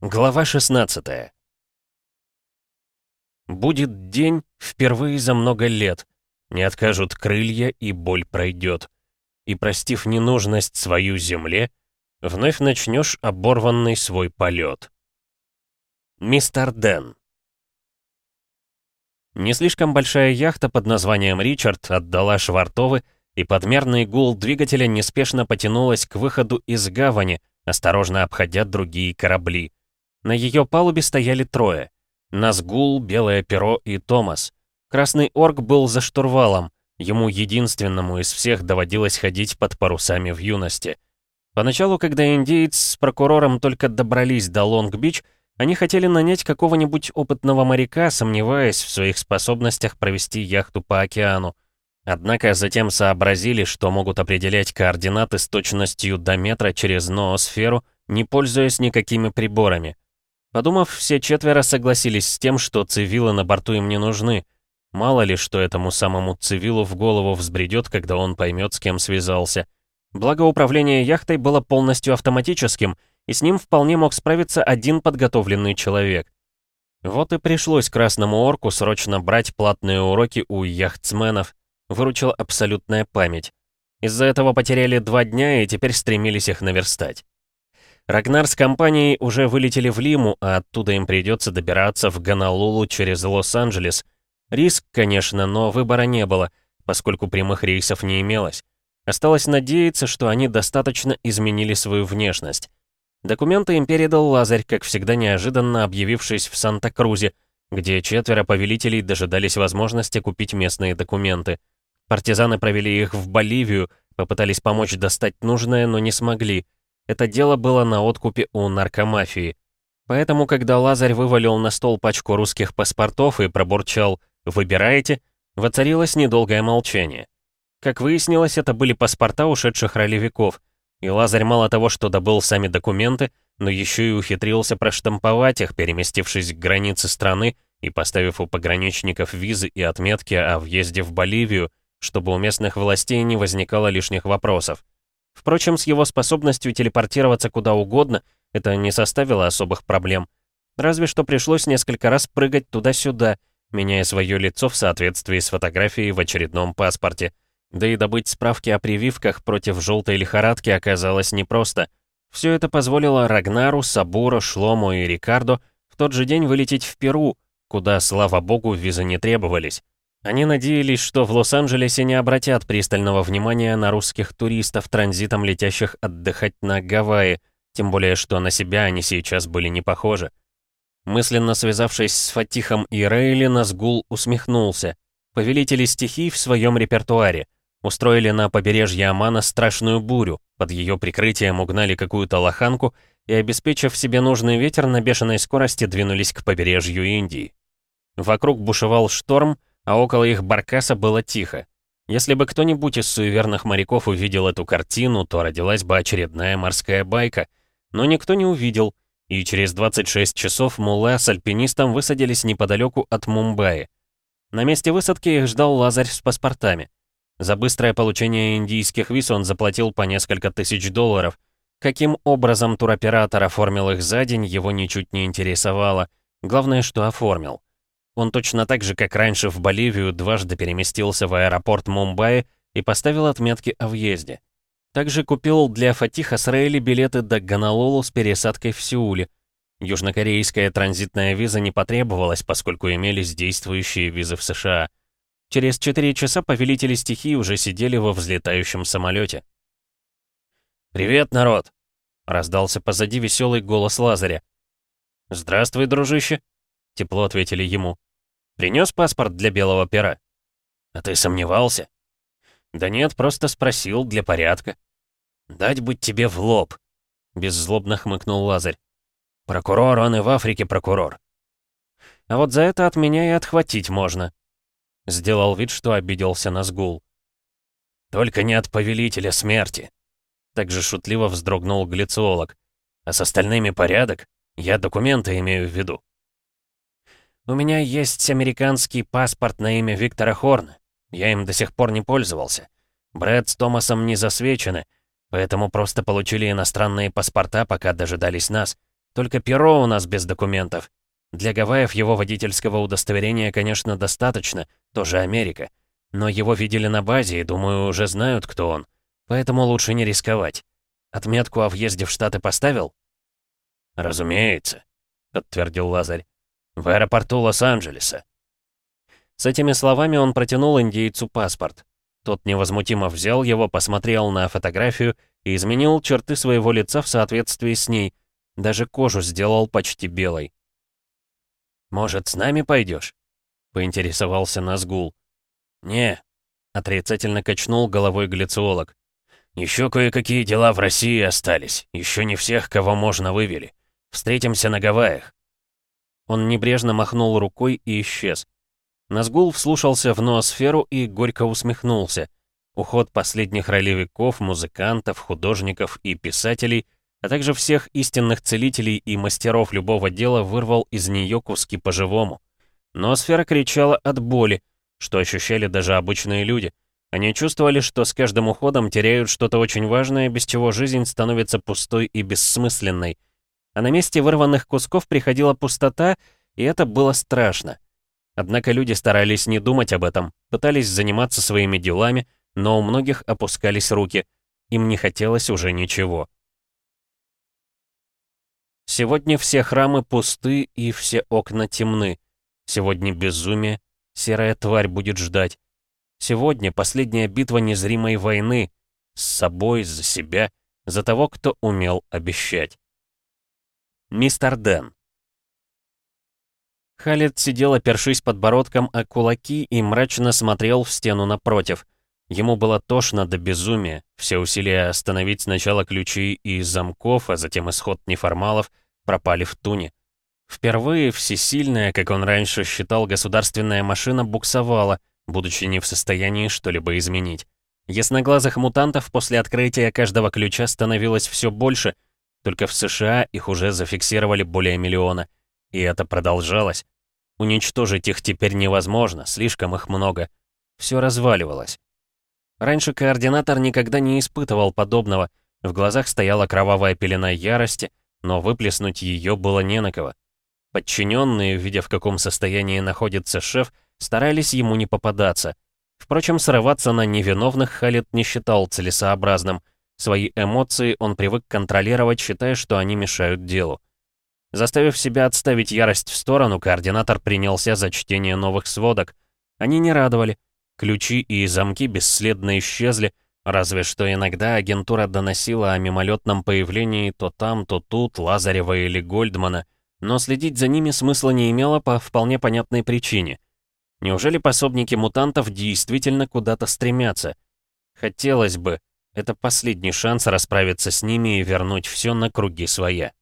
Глава 16 Будет день впервые за много лет. Не откажут крылья, и боль пройдет. И, простив ненужность свою земле, вновь начнешь оборванный свой полет. Мистер Дэн Не слишком большая яхта под названием «Ричард» отдала швартовы, и подмерный гул двигателя неспешно потянулась к выходу из гавани, осторожно обходя другие корабли. На ее палубе стояли трое. Назгул, Белое Перо и Томас. Красный Орк был за штурвалом. Ему единственному из всех доводилось ходить под парусами в юности. Поначалу, когда индеец с прокурором только добрались до Лонг-Бич, они хотели нанять какого-нибудь опытного моряка, сомневаясь в своих способностях провести яхту по океану. Однако затем сообразили, что могут определять координаты с точностью до метра через ноосферу, не пользуясь никакими приборами. Подумав, все четверо согласились с тем, что цивилы на борту им не нужны. Мало ли, что этому самому цивилу в голову взбредет, когда он поймет, с кем связался. Благо, управление яхтой было полностью автоматическим, и с ним вполне мог справиться один подготовленный человек. Вот и пришлось Красному Орку срочно брать платные уроки у яхтсменов. Выручила абсолютная память. Из-за этого потеряли два дня и теперь стремились их наверстать. Рагнар с компанией уже вылетели в Лиму, а оттуда им придется добираться в Гонолулу через Лос-Анджелес. Риск, конечно, но выбора не было, поскольку прямых рейсов не имелось. Осталось надеяться, что они достаточно изменили свою внешность. Документы им передал Лазарь, как всегда неожиданно объявившись в Санта-Крузе, где четверо повелителей дожидались возможности купить местные документы. Партизаны провели их в Боливию, попытались помочь достать нужное, но не смогли. Это дело было на откупе у наркомафии. Поэтому, когда Лазарь вывалил на стол пачку русских паспортов и пробурчал «Выбираете?», воцарилось недолгое молчание. Как выяснилось, это были паспорта ушедших ролевиков, и Лазарь мало того, что добыл сами документы, но еще и ухитрился проштамповать их, переместившись к границе страны и поставив у пограничников визы и отметки о въезде в Боливию, чтобы у местных властей не возникало лишних вопросов. Впрочем, с его способностью телепортироваться куда угодно это не составило особых проблем. Разве что пришлось несколько раз прыгать туда-сюда, меняя свое лицо в соответствии с фотографией в очередном паспорте. Да и добыть справки о прививках против желтой лихорадки оказалось непросто. Все это позволило Рагнару, Сабуру, Шлому и Рикардо в тот же день вылететь в Перу, куда, слава богу, визы не требовались. Они надеялись, что в Лос-Анджелесе не обратят пристального внимания на русских туристов, транзитом летящих отдыхать на Гавайи, тем более, что на себя они сейчас были не похожи. Мысленно связавшись с Фатихом и Рейли, Назгул усмехнулся. Повелители стихий в своем репертуаре. Устроили на побережье Омана страшную бурю, под ее прикрытием угнали какую-то лоханку и, обеспечив себе нужный ветер, на бешеной скорости двинулись к побережью Индии. Вокруг бушевал шторм, а около их баркаса было тихо. Если бы кто-нибудь из суеверных моряков увидел эту картину, то родилась бы очередная морская байка. Но никто не увидел, и через 26 часов Мулла с альпинистом высадились неподалеку от Мумбаи. На месте высадки их ждал Лазарь с паспортами. За быстрое получение индийских виз он заплатил по несколько тысяч долларов. Каким образом туроператор оформил их за день, его ничуть не интересовало. Главное, что оформил. Он точно так же, как раньше в Боливию, дважды переместился в аэропорт Мумбаи и поставил отметки о въезде. Также купил для Фатиха Рейли билеты до Гонолулу с пересадкой в Сеуле. Южнокорейская транзитная виза не потребовалась, поскольку имелись действующие визы в США. Через 4 часа повелители стихий уже сидели во взлетающем самолете. «Привет, народ!» — раздался позади веселый голос Лазаря. «Здравствуй, дружище!» — тепло ответили ему. Принес паспорт для белого пера?» «А ты сомневался?» «Да нет, просто спросил для порядка». «Дать быть тебе в лоб», — беззлобно хмыкнул Лазарь. «Прокурор, он и в Африке прокурор». «А вот за это от меня и отхватить можно», — сделал вид, что обиделся на сгул. «Только не от повелителя смерти», — также шутливо вздрогнул глициолог. «А с остальными порядок? Я документы имею в виду». «У меня есть американский паспорт на имя Виктора Хорна. Я им до сих пор не пользовался. Брэд с Томасом не засвечены, поэтому просто получили иностранные паспорта, пока дожидались нас. Только перо у нас без документов. Для Гавайев его водительского удостоверения, конечно, достаточно, тоже Америка. Но его видели на базе и, думаю, уже знают, кто он. Поэтому лучше не рисковать. Отметку о въезде в Штаты поставил?» «Разумеется», — подтвердил Лазарь. «В аэропорту Лос-Анджелеса». С этими словами он протянул индейцу паспорт. Тот невозмутимо взял его, посмотрел на фотографию и изменил черты своего лица в соответствии с ней. Даже кожу сделал почти белой. «Может, с нами пойдешь? поинтересовался Назгул. «Не», — отрицательно качнул головой глициолог. Еще кое-какие дела в России остались. Еще не всех, кого можно, вывели. Встретимся на Гавайях». Он небрежно махнул рукой и исчез. Назгул вслушался в ноосферу и горько усмехнулся. Уход последних ролевиков, музыкантов, художников и писателей, а также всех истинных целителей и мастеров любого дела вырвал из нее куски по-живому. Ноосфера кричала от боли, что ощущали даже обычные люди — они чувствовали, что с каждым уходом теряют что-то очень важное, без чего жизнь становится пустой и бессмысленной. А на месте вырванных кусков приходила пустота, и это было страшно. Однако люди старались не думать об этом, пытались заниматься своими делами, но у многих опускались руки. Им не хотелось уже ничего. Сегодня все храмы пусты и все окна темны. Сегодня безумие, серая тварь будет ждать. Сегодня последняя битва незримой войны. С собой, за себя, за того, кто умел обещать. Мистер Дэн. Халет сидел, опершись подбородком о кулаки и мрачно смотрел в стену напротив. Ему было тошно до безумия. Все усилия остановить сначала ключи и замков, а затем исход неформалов, пропали в туне. Впервые всесильная, как он раньше считал, государственная машина буксовала — будучи не в состоянии что-либо изменить. Ясноглазых мутантов после открытия каждого ключа становилось все больше, только в США их уже зафиксировали более миллиона. И это продолжалось. Уничтожить их теперь невозможно, слишком их много. Все разваливалось. Раньше координатор никогда не испытывал подобного. В глазах стояла кровавая пелена ярости, но выплеснуть ее было не на кого. Подчиненные, видя в каком состоянии находится шеф, старались ему не попадаться. Впрочем, срываться на невиновных Халид не считал целесообразным. Свои эмоции он привык контролировать, считая, что они мешают делу. Заставив себя отставить ярость в сторону, координатор принялся за чтение новых сводок. Они не радовали. Ключи и замки бесследно исчезли, разве что иногда агентура доносила о мимолетном появлении то там, то тут Лазарева или Гольдмана, но следить за ними смысла не имело по вполне понятной причине. Неужели пособники мутантов действительно куда-то стремятся? Хотелось бы. Это последний шанс расправиться с ними и вернуть все на круги своя.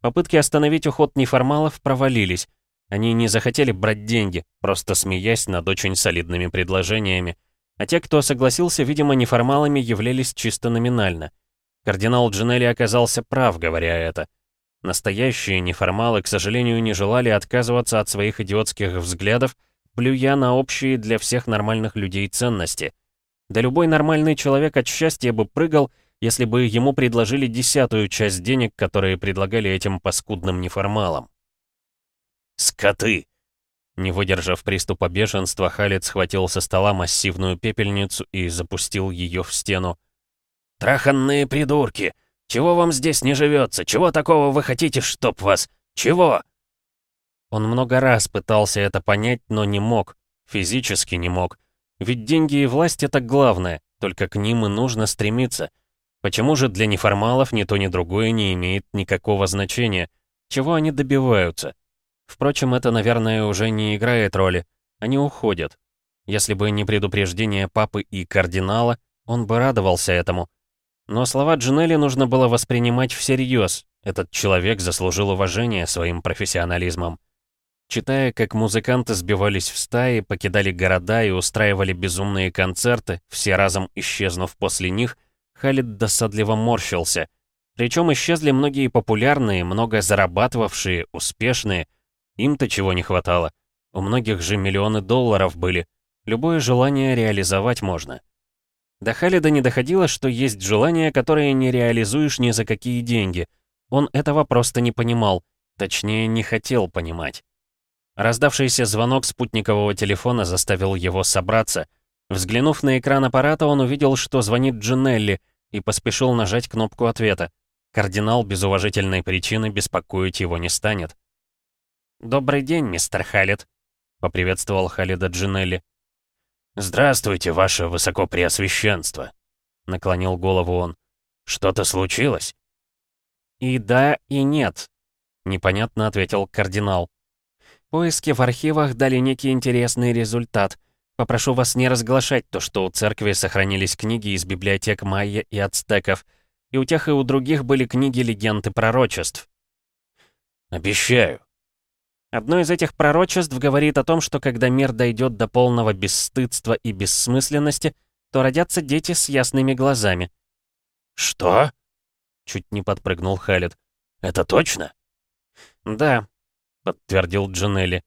Попытки остановить уход неформалов провалились. Они не захотели брать деньги, просто смеясь над очень солидными предложениями. А те, кто согласился, видимо, неформалами являлись чисто номинально. Кардинал Джинелли оказался прав, говоря это. Настоящие неформалы, к сожалению, не желали отказываться от своих идиотских взглядов плюя на общие для всех нормальных людей ценности. Да любой нормальный человек от счастья бы прыгал, если бы ему предложили десятую часть денег, которые предлагали этим паскудным неформалам. «Скоты!» Не выдержав приступа бешенства, Халид схватил со стола массивную пепельницу и запустил ее в стену. «Траханные придурки! Чего вам здесь не живется? Чего такого вы хотите, чтоб вас? Чего?» Он много раз пытался это понять, но не мог. Физически не мог. Ведь деньги и власть — это главное, только к ним и нужно стремиться. Почему же для неформалов ни то ни другое не имеет никакого значения? Чего они добиваются? Впрочем, это, наверное, уже не играет роли. Они уходят. Если бы не предупреждение папы и кардинала, он бы радовался этому. Но слова Джинелли нужно было воспринимать всерьез. Этот человек заслужил уважения своим профессионализмом. Читая, как музыканты сбивались в стаи, покидали города и устраивали безумные концерты, все разом исчезнув после них, Халид досадливо морщился. Причем исчезли многие популярные, много зарабатывавшие, успешные. Им-то чего не хватало. У многих же миллионы долларов были. Любое желание реализовать можно. До Халида не доходило, что есть желания, которые не реализуешь ни за какие деньги. Он этого просто не понимал, точнее, не хотел понимать. Раздавшийся звонок спутникового телефона заставил его собраться. Взглянув на экран аппарата, он увидел, что звонит Джинелли, и поспешил нажать кнопку ответа. Кардинал без уважительной причины беспокоить его не станет. «Добрый день, мистер Халид», — поприветствовал Халида Джинелли. «Здравствуйте, ваше высокопреосвященство», — наклонил голову он. «Что-то случилось?» «И да, и нет», — непонятно ответил кардинал. Поиски в архивах дали некий интересный результат. Попрошу вас не разглашать то, что у церкви сохранились книги из библиотек майя и ацтеков. И у тех, и у других были книги легенд и пророчеств. «Обещаю». Одно из этих пророчеств говорит о том, что когда мир дойдет до полного бесстыдства и бессмысленности, то родятся дети с ясными глазами. «Что?» — чуть не подпрыгнул Халет. «Это точно?» «Да, подтвердил Джинелли.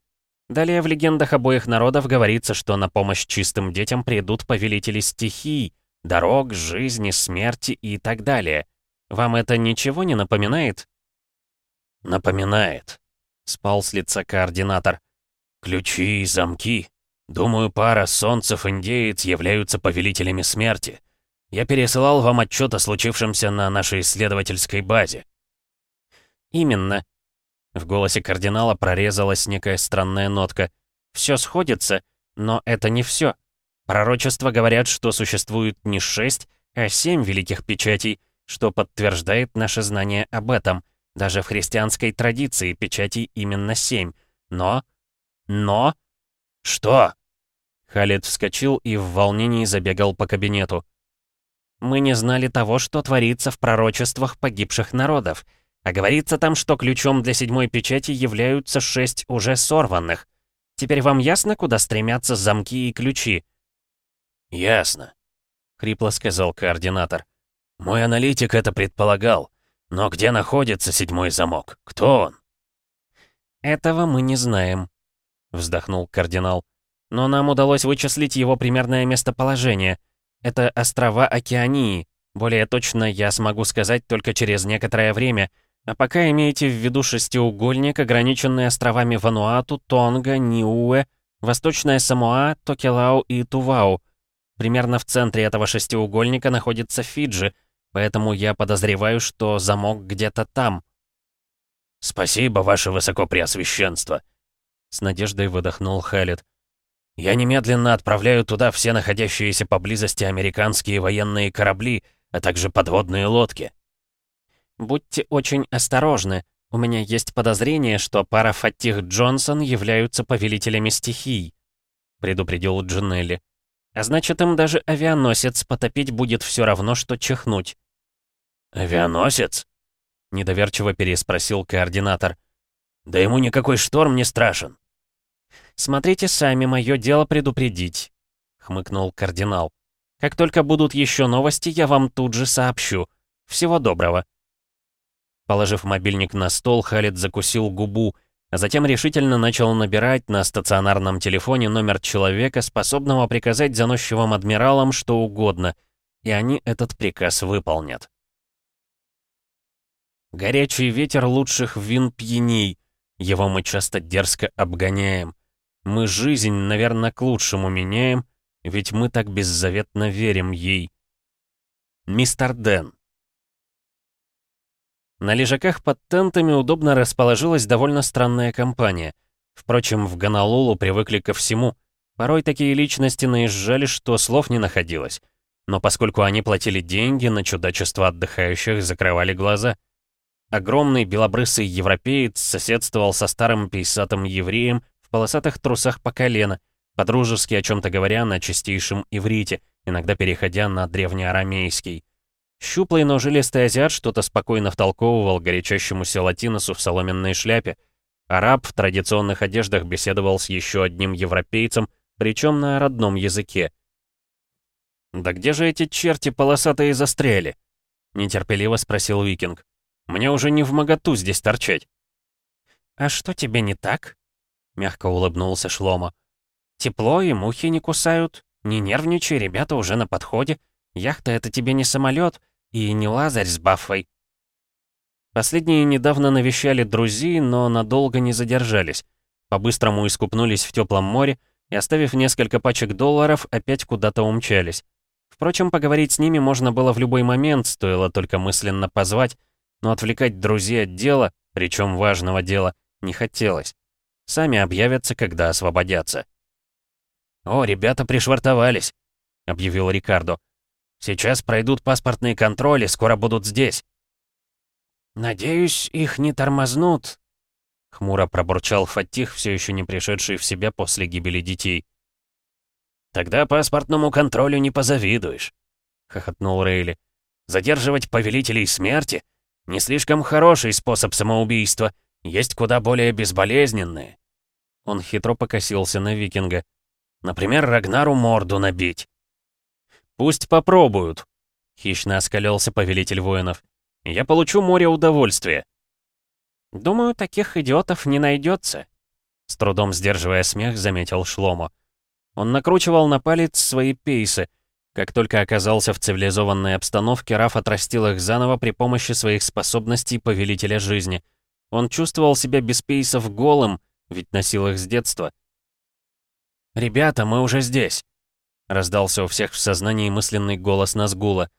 Далее в легендах обоих народов говорится, что на помощь чистым детям придут повелители стихий, дорог, жизни, смерти и так далее. Вам это ничего не напоминает? Напоминает. Спал с лица координатор. Ключи и замки. Думаю, пара солнцев-индеец являются повелителями смерти. Я пересылал вам отчет о случившемся на нашей исследовательской базе. Именно. В голосе кардинала прорезалась некая странная нотка. «Все сходится, но это не все. Пророчества говорят, что существует не шесть, а семь великих печатей, что подтверждает наше знание об этом. Даже в христианской традиции печатей именно семь. Но... Но... Что? Халид вскочил и в волнении забегал по кабинету. Мы не знали того, что творится в пророчествах погибших народов. А говорится там, что ключом для седьмой печати являются шесть уже сорванных. Теперь вам ясно, куда стремятся замки и ключи?» «Ясно», — хрипло сказал координатор. «Мой аналитик это предполагал. Но где находится седьмой замок? Кто он?» «Этого мы не знаем», — вздохнул кардинал. «Но нам удалось вычислить его примерное местоположение. Это острова Океании. Более точно я смогу сказать только через некоторое время, а пока имейте в виду шестиугольник, ограниченный островами Вануату, Тонга, Ниуэ, Восточная Самоа, Токелау и Тувау. Примерно в центре этого шестиугольника находится Фиджи, поэтому я подозреваю, что замок где-то там. «Спасибо, ваше высокопреосвященство!» С надеждой выдохнул Халет. «Я немедленно отправляю туда все находящиеся поблизости американские военные корабли, а также подводные лодки». Будьте очень осторожны. У меня есть подозрение, что пара Фатих Джонсон являются повелителями стихий», — предупредил Джинелли. «А значит, им даже авианосец потопить будет все равно, что чихнуть». «Авианосец?» — недоверчиво переспросил координатор. «Да ему никакой шторм не страшен». «Смотрите сами, мое дело предупредить», — хмыкнул кардинал. «Как только будут еще новости, я вам тут же сообщу. Всего доброго». Положив мобильник на стол, Халид закусил губу, а затем решительно начал набирать на стационарном телефоне номер человека, способного приказать заносчивым адмиралам что угодно, и они этот приказ выполнят. Горячий ветер лучших вин пьяней, его мы часто дерзко обгоняем. Мы жизнь, наверное, к лучшему меняем, ведь мы так беззаветно верим ей. Мистер Дэн на лежаках под тентами удобно расположилась довольно странная компания. Впрочем, в Гонолулу привыкли ко всему. Порой такие личности наезжали, что слов не находилось. Но поскольку они платили деньги, на чудачество отдыхающих закрывали глаза. Огромный белобрысый европеец соседствовал со старым пейсатым евреем в полосатых трусах по колено, подружески о чем-то говоря на чистейшем иврите, иногда переходя на древнеарамейский. Щуплый, но жилистый азиат что-то спокойно втолковывал горячащемуся латиносу в соломенной шляпе. Араб в традиционных одеждах беседовал с еще одним европейцем, причем на родном языке. «Да где же эти черти полосатые застряли?» — нетерпеливо спросил викинг. «Мне уже не в моготу здесь торчать». «А что тебе не так?» — мягко улыбнулся Шлома. «Тепло и мухи не кусают. Не нервничай, ребята уже на подходе. Яхта — это тебе не самолет, и не Лазарь с Баффой. Последние недавно навещали друзей, но надолго не задержались. По-быстрому искупнулись в теплом море и, оставив несколько пачек долларов, опять куда-то умчались. Впрочем, поговорить с ними можно было в любой момент, стоило только мысленно позвать, но отвлекать друзей от дела, причем важного дела, не хотелось. Сами объявятся, когда освободятся. «О, ребята пришвартовались», — объявил Рикардо. «Сейчас пройдут паспортные контроли, скоро будут здесь». «Надеюсь, их не тормознут», — хмуро пробурчал Фатих, все еще не пришедший в себя после гибели детей. «Тогда паспортному контролю не позавидуешь», — хохотнул Рейли. «Задерживать повелителей смерти — не слишком хороший способ самоубийства, есть куда более безболезненные». Он хитро покосился на викинга. «Например, Рагнару морду набить». «Пусть попробуют», — хищно оскалился повелитель воинов. «Я получу море удовольствия». «Думаю, таких идиотов не найдется», — с трудом сдерживая смех, заметил Шломо. Он накручивал на палец свои пейсы. Как только оказался в цивилизованной обстановке, Раф отрастил их заново при помощи своих способностей повелителя жизни. Он чувствовал себя без пейсов голым, ведь носил их с детства. «Ребята, мы уже здесь!» Раздался у всех в сознании мысленный голос Назгула.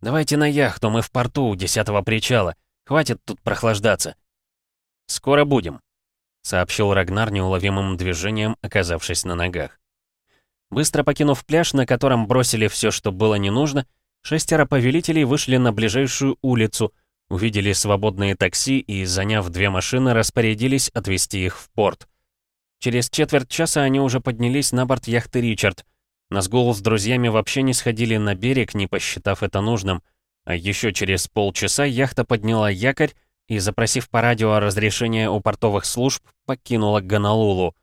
«Давайте на яхту, мы в порту у десятого причала. Хватит тут прохлаждаться». «Скоро будем», — сообщил Рагнар неуловимым движением, оказавшись на ногах. Быстро покинув пляж, на котором бросили все, что было не нужно, шестеро повелителей вышли на ближайшую улицу, увидели свободные такси и, заняв две машины, распорядились отвезти их в порт. Через четверть часа они уже поднялись на борт яхты «Ричард». Назгул с друзьями вообще не сходили на берег, не посчитав это нужным. А еще через полчаса яхта подняла якорь и, запросив по радио разрешение у портовых служб, покинула Гонолулу.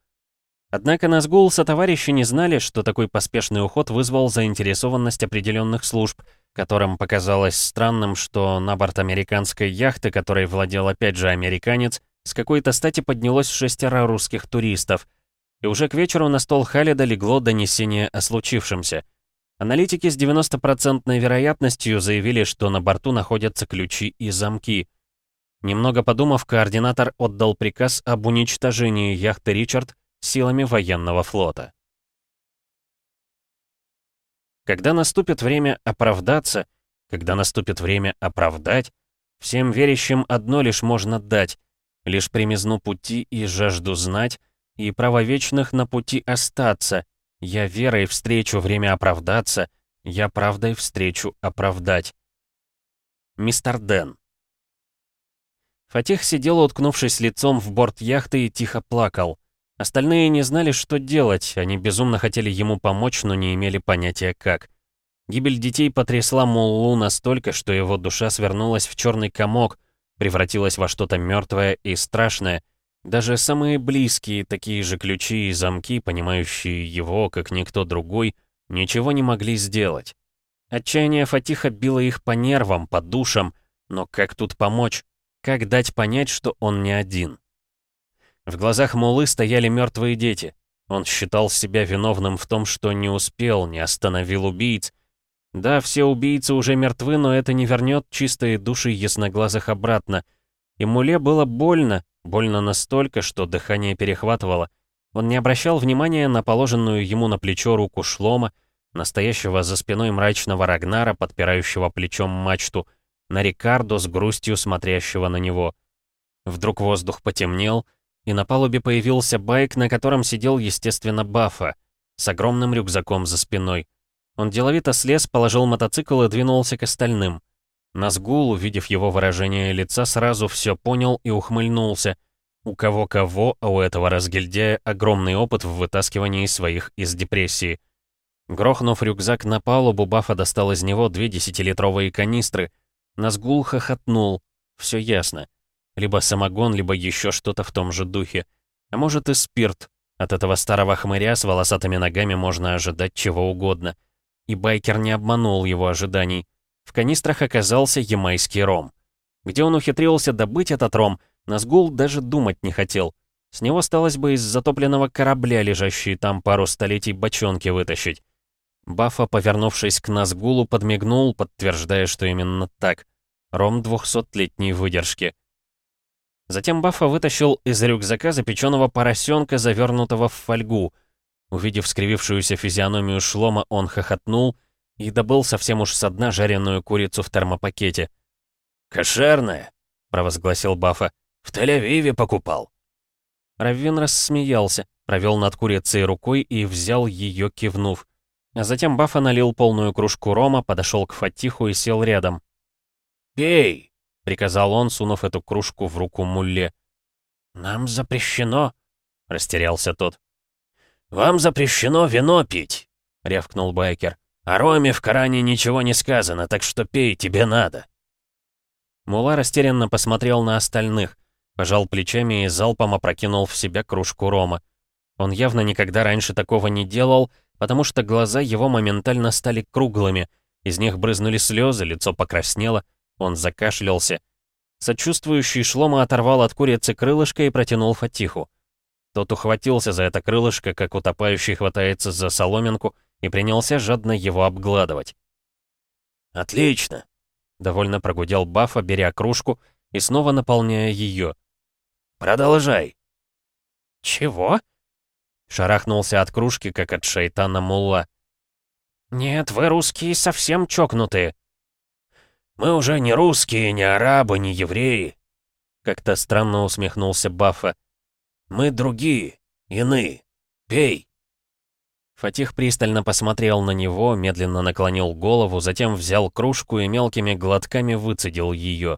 Однако Назгул со товарищи не знали, что такой поспешный уход вызвал заинтересованность определенных служб, которым показалось странным, что на борт американской яхты, которой владел опять же американец, с какой-то стати поднялось шестеро русских туристов. И уже к вечеру на стол Халида легло донесение о случившемся. Аналитики с 90% вероятностью заявили, что на борту находятся ключи и замки. Немного подумав, координатор отдал приказ об уничтожении яхты «Ричард» силами военного флота. Когда наступит время оправдаться, когда наступит время оправдать, всем верящим одно лишь можно дать, лишь примизну пути и жажду знать, и право вечных на пути остаться. Я верой встречу время оправдаться, я правдой встречу оправдать. Мистер Дэн. Фатих сидел, уткнувшись лицом в борт яхты и тихо плакал. Остальные не знали, что делать, они безумно хотели ему помочь, но не имели понятия как. Гибель детей потрясла Муллу настолько, что его душа свернулась в черный комок, превратилась во что-то мертвое и страшное. Даже самые близкие, такие же ключи и замки, понимающие его, как никто другой, ничего не могли сделать. Отчаяние Фатиха било их по нервам, по душам, но как тут помочь? Как дать понять, что он не один? В глазах Мулы стояли мертвые дети. Он считал себя виновным в том, что не успел, не остановил убийц. Да, все убийцы уже мертвы, но это не вернет чистые души ясноглазых обратно. И Муле было больно, больно настолько, что дыхание перехватывало. Он не обращал внимания на положенную ему на плечо руку шлома, настоящего за спиной мрачного Рагнара, подпирающего плечом мачту, на Рикардо с грустью смотрящего на него. Вдруг воздух потемнел — и на палубе появился байк, на котором сидел, естественно, Баффа, с огромным рюкзаком за спиной. Он деловито слез, положил мотоцикл и двинулся к остальным. Назгул, увидев его выражение лица, сразу все понял и ухмыльнулся. У кого-кого, а у этого разгильдяя огромный опыт в вытаскивании своих из депрессии. Грохнув рюкзак на палубу, Баффа достал из него две десятилитровые канистры. Назгул хохотнул. Все ясно. Либо самогон, либо еще что-то в том же духе. А может и спирт. От этого старого хмыря с волосатыми ногами можно ожидать чего угодно. И байкер не обманул его ожиданий. В канистрах оказался ямайский ром. Где он ухитрился добыть этот ром, Назгул даже думать не хотел. С него сталось бы из затопленного корабля, лежащие там пару столетий, бочонки вытащить. Баффа, повернувшись к Назгулу, подмигнул, подтверждая, что именно так. Ром 200-летней выдержки. Затем Баффа вытащил из рюкзака запеченного поросенка, завернутого в фольгу. Увидев скривившуюся физиономию шлома, он хохотнул и добыл совсем уж со дна жареную курицу в термопакете. «Кошерная!» — провозгласил Баффа. «В Тель-Авиве покупал!» Раввин рассмеялся, провел над курицей рукой и взял ее, кивнув. А затем Баффа налил полную кружку рома, подошел к Фатиху и сел рядом. «Пей!» — приказал он, сунув эту кружку в руку Мулле. «Нам запрещено!» — растерялся тот. «Вам запрещено вино пить!» — рявкнул Байкер. «О роме в Коране ничего не сказано, так что пей, тебе надо!» Мула растерянно посмотрел на остальных, пожал плечами и залпом опрокинул в себя кружку рома. Он явно никогда раньше такого не делал, потому что глаза его моментально стали круглыми, из них брызнули слезы, лицо покраснело, он закашлялся. Сочувствующий шлома оторвал от курицы крылышко и протянул Фатиху. Тот ухватился за это крылышко, как утопающий хватается за соломинку, и принялся жадно его обгладывать. «Отлично!» — довольно прогудел Баффа, беря кружку и снова наполняя ее. «Продолжай!» «Чего?» Шарахнулся от кружки, как от шайтана Мулла. «Нет, вы русские совсем чокнутые». «Мы уже не русские, не арабы, не евреи», — как-то странно усмехнулся Баффа. «Мы другие, иные. Пей». Фатих пристально посмотрел на него, медленно наклонил голову, затем взял кружку и мелкими глотками выцедил ее.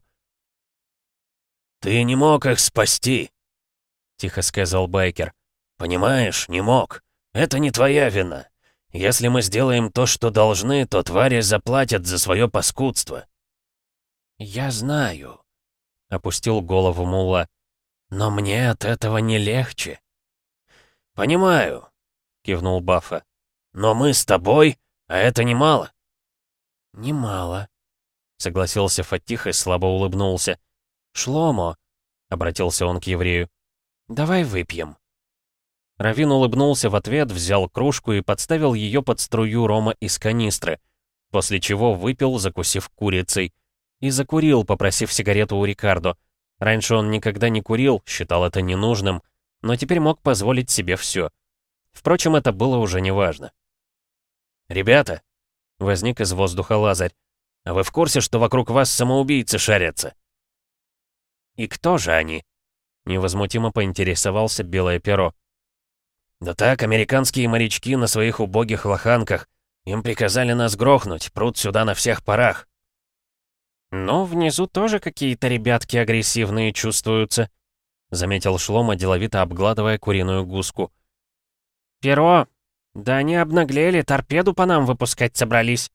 «Ты не мог их спасти», — тихо сказал Байкер. «Понимаешь, не мог. Это не твоя вина. Если мы сделаем то, что должны, то твари заплатят за свое паскудство». «Я знаю», — опустил голову Мула. «Но мне от этого не легче». «Понимаю», — кивнул Баффа. «Но мы с тобой, а это немало». «Немало», — согласился Фатих и слабо улыбнулся. «Шломо», — обратился он к еврею, — «давай выпьем». Равин улыбнулся в ответ, взял кружку и подставил ее под струю рома из канистры, после чего выпил, закусив курицей, и закурил, попросив сигарету у Рикардо. Раньше он никогда не курил, считал это ненужным, но теперь мог позволить себе все. Впрочем, это было уже неважно. «Ребята!» — возник из воздуха Лазарь. «А вы в курсе, что вокруг вас самоубийцы шарятся?» «И кто же они?» — невозмутимо поинтересовался Белое Перо. «Да так, американские морячки на своих убогих лоханках. Им приказали нас грохнуть, прут сюда на всех парах». «Но внизу тоже какие-то ребятки агрессивные чувствуются», — заметил Шлома, деловито обгладывая куриную гуску. «Перо! Да они обнаглели, торпеду по нам выпускать собрались».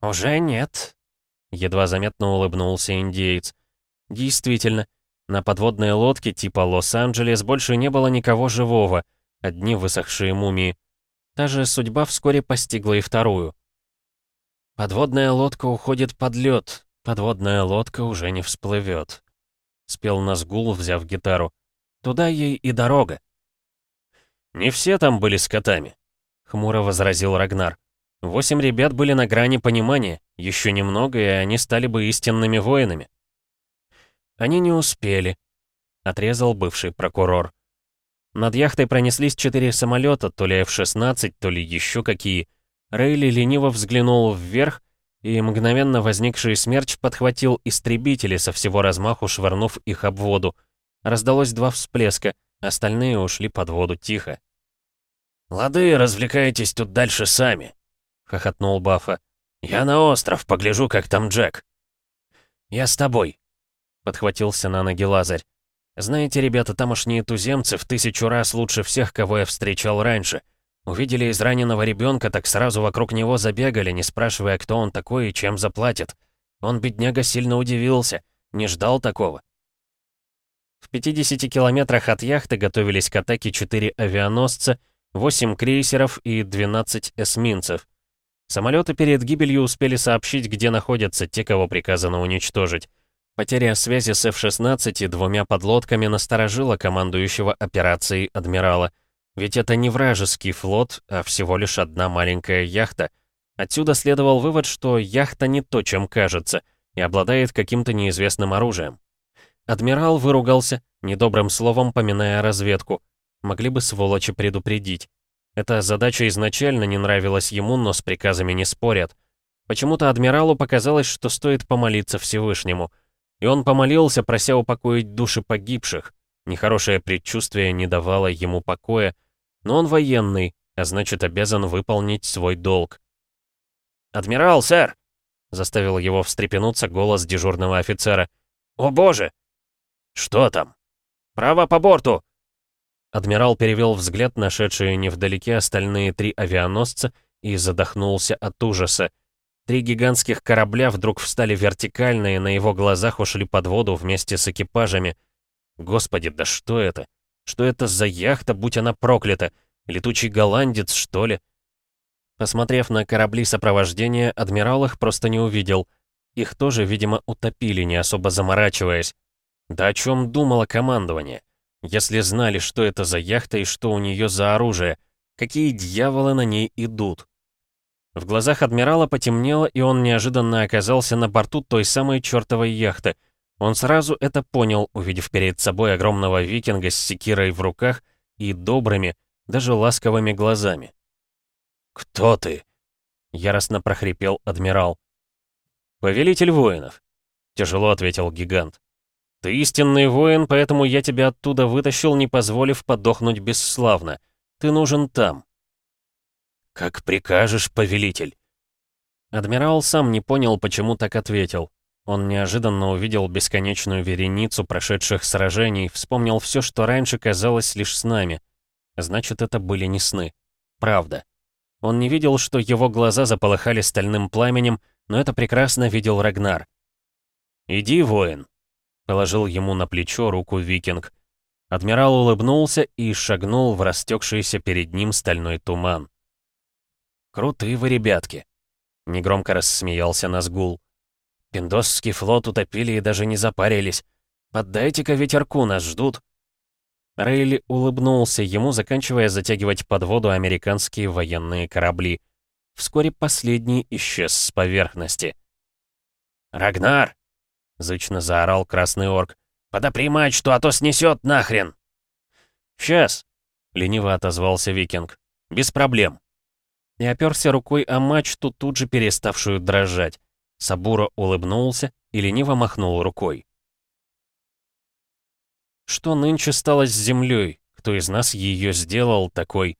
«Уже нет», — едва заметно улыбнулся индеец. «Действительно, на подводной лодке типа Лос-Анджелес больше не было никого живого, одни высохшие мумии. Та же судьба вскоре постигла и вторую. «Подводная лодка уходит под лед, подводная лодка уже не всплывет», — спел Назгул, взяв гитару. «Туда ей и дорога». «Не все там были скотами», — хмуро возразил Рагнар. «Восемь ребят были на грани понимания, еще немного, и они стали бы истинными воинами». «Они не успели», — отрезал бывший прокурор. Над яхтой пронеслись четыре самолета, то ли F-16, то ли еще какие. Рейли лениво взглянул вверх, и мгновенно возникший смерч подхватил истребители со всего размаху, швырнув их об воду. Раздалось два всплеска, остальные ушли под воду тихо. «Лады, развлекайтесь тут дальше сами», — хохотнул Баффа. «Я на остров, погляжу, как там Джек». «Я с тобой», — подхватился на ноги Лазарь. «Знаете, ребята, тамошние туземцы в тысячу раз лучше всех, кого я встречал раньше. Увидели израненного ребенка, так сразу вокруг него забегали, не спрашивая, кто он такой и чем заплатит. Он, бедняга, сильно удивился, не ждал такого». В 50 километрах от яхты готовились к атаке 4 авианосца, 8 крейсеров и 12 эсминцев. Самолеты перед гибелью успели сообщить, где находятся те, кого приказано уничтожить. Потеря связи с F-16 и двумя подлодками насторожила командующего операцией адмирала. Ведь это не вражеский флот, а всего лишь одна маленькая яхта. Отсюда следовал вывод, что яхта не то, чем кажется, и обладает каким-то неизвестным оружием. Адмирал выругался, недобрым словом поминая разведку. Могли бы сволочи предупредить. Эта задача изначально не нравилась ему, но с приказами не спорят. Почему-то адмиралу показалось, что стоит помолиться Всевышнему. И он помолился, прося упокоить души погибших. Нехорошее предчувствие не давало ему покоя, но он военный, а значит обязан выполнить свой долг. «Адмирал, сэр!» — заставил его встрепенуться голос дежурного офицера. «О боже!» «Что там?» «Право по борту!» Адмирал перевел взгляд на шедшие невдалеке остальные три авианосца и задохнулся от ужаса. Три гигантских корабля вдруг встали вертикально и на его глазах ушли под воду вместе с экипажами. Господи, да что это? Что это за яхта, будь она проклята? Летучий голландец, что ли? Посмотрев на корабли сопровождения, адмирал их просто не увидел. Их тоже, видимо, утопили, не особо заморачиваясь. Да о чем думало командование? Если знали, что это за яхта и что у нее за оружие, какие дьяволы на ней идут? В глазах адмирала потемнело, и он неожиданно оказался на борту той самой чертовой яхты. Он сразу это понял, увидев перед собой огромного викинга с секирой в руках и добрыми, даже ласковыми глазами. «Кто ты?» — яростно прохрипел адмирал. «Повелитель воинов», — тяжело ответил гигант. «Ты истинный воин, поэтому я тебя оттуда вытащил, не позволив подохнуть бесславно. Ты нужен там». «Как прикажешь, повелитель». Адмирал сам не понял, почему так ответил. Он неожиданно увидел бесконечную вереницу прошедших сражений, вспомнил все, что раньше казалось лишь с нами. Значит, это были не сны. Правда. Он не видел, что его глаза заполыхали стальным пламенем, но это прекрасно видел Рагнар. «Иди, воин», Положил ему на плечо руку викинг. Адмирал улыбнулся и шагнул в растекшийся перед ним стальной туман. «Крутые вы, ребятки!» Негромко рассмеялся Назгул. «Пиндосский флот утопили и даже не запарились. Поддайте-ка ветерку, нас ждут!» Рейли улыбнулся ему, заканчивая затягивать под воду американские военные корабли. Вскоре последний исчез с поверхности. «Рагнар!» Зычно заорал красный орк. «Подопри мачту, а то снесет нахрен!» «Сейчас!» — лениво отозвался викинг. «Без проблем!» И оперся рукой о мачту, тут же переставшую дрожать. Сабура улыбнулся и лениво махнул рукой. Что нынче стало с землей? Кто из нас ее сделал такой?